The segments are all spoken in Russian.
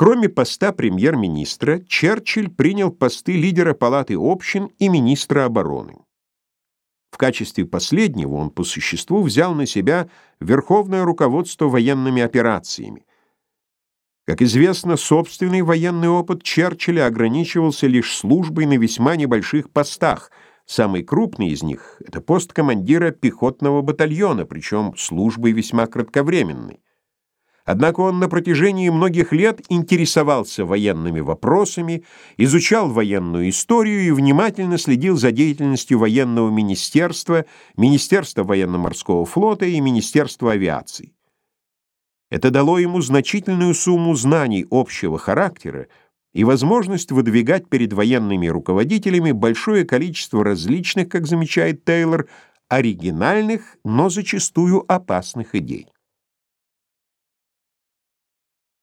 Кроме поста премьер-министра, Черчилль принял посты лидера Палаты общин и министра обороны. В качестве последнего он по существу взял на себя верховное руководство военными операциями. Как известно, собственный военный опыт Черчилля ограничивался лишь службой на весьма небольших постах. Самый крупный из них — это пост командира пехотного батальона, причем службой весьма кратковременной. Однако он на протяжении многих лет интересовался военными вопросами, изучал военную историю и внимательно следил за деятельностью военного министерства, Министерства военно-морского флота и Министерства авиации. Это дало ему значительную сумму знаний общего характера и возможность выдвигать перед военными руководителями большое количество различных, как замечает Тейлор, оригинальных, но зачастую опасных идей.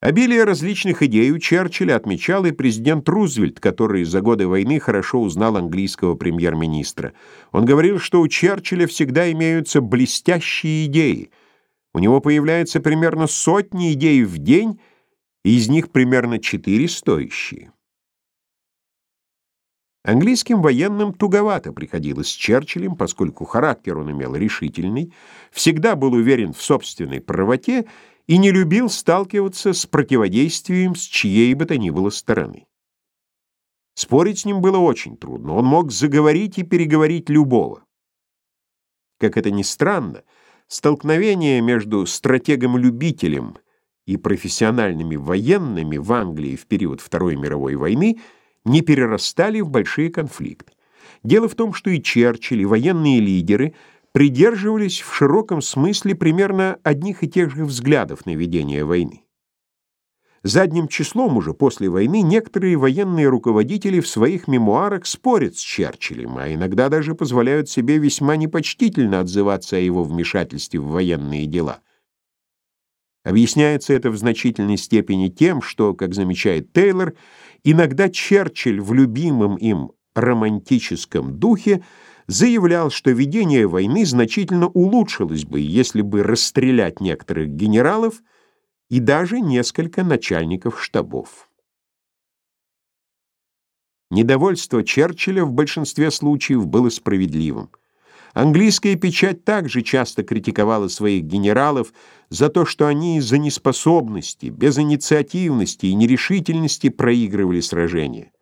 Обилие различных идей у Черчилля отмечал и президент Рузвельт, который за годы войны хорошо узнал английского премьер-министра. Он говорил, что у Черчилля всегда имеются блестящие идеи. У него появляется примерно сотни идей в день, и из них примерно четыре стоящие. Английским военным туговато приходилось с Черчиллем, поскольку характер он имел решительный, всегда был уверен в собственной правоте и не любил сталкиваться с противодействием с чьей бы то ни было стороны. Спорить с ним было очень трудно, он мог заговорить и переговорить любого. Как это ни странно, столкновение между стратегом-любителем и профессиональными военными в Англии в период Второй мировой войны не перерастали в большие конфликты. Дело в том, что и Черчилль, и военные лидеры – придерживались в широком смысле примерно одних и тех же взглядов на ведение войны. Задним числом уже после войны некоторые военные руководители в своих мемуарах спорят с Черчиллем, а иногда даже позволяют себе весьма непочтительно отзываться о его вмешательстве в военные дела. Объясняется это в значительной степени тем, что, как замечает Тейлор, иногда Черчилль в любимом им романтическом духе заявлял, что ведение войны значительно улучшилось бы, если бы расстрелять некоторых генералов и даже несколько начальников штабов. Недовольство Черчилля в большинстве случаев было справедливым. Английская печать также часто критиковала своих генералов за то, что они из-за неспособности, безинициативности и нерешительности проигрывали сражения.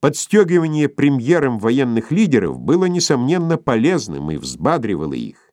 Подстегивание премьером военных лидеров было, несомненно, полезным и взбадривало их.